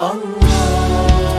Allah.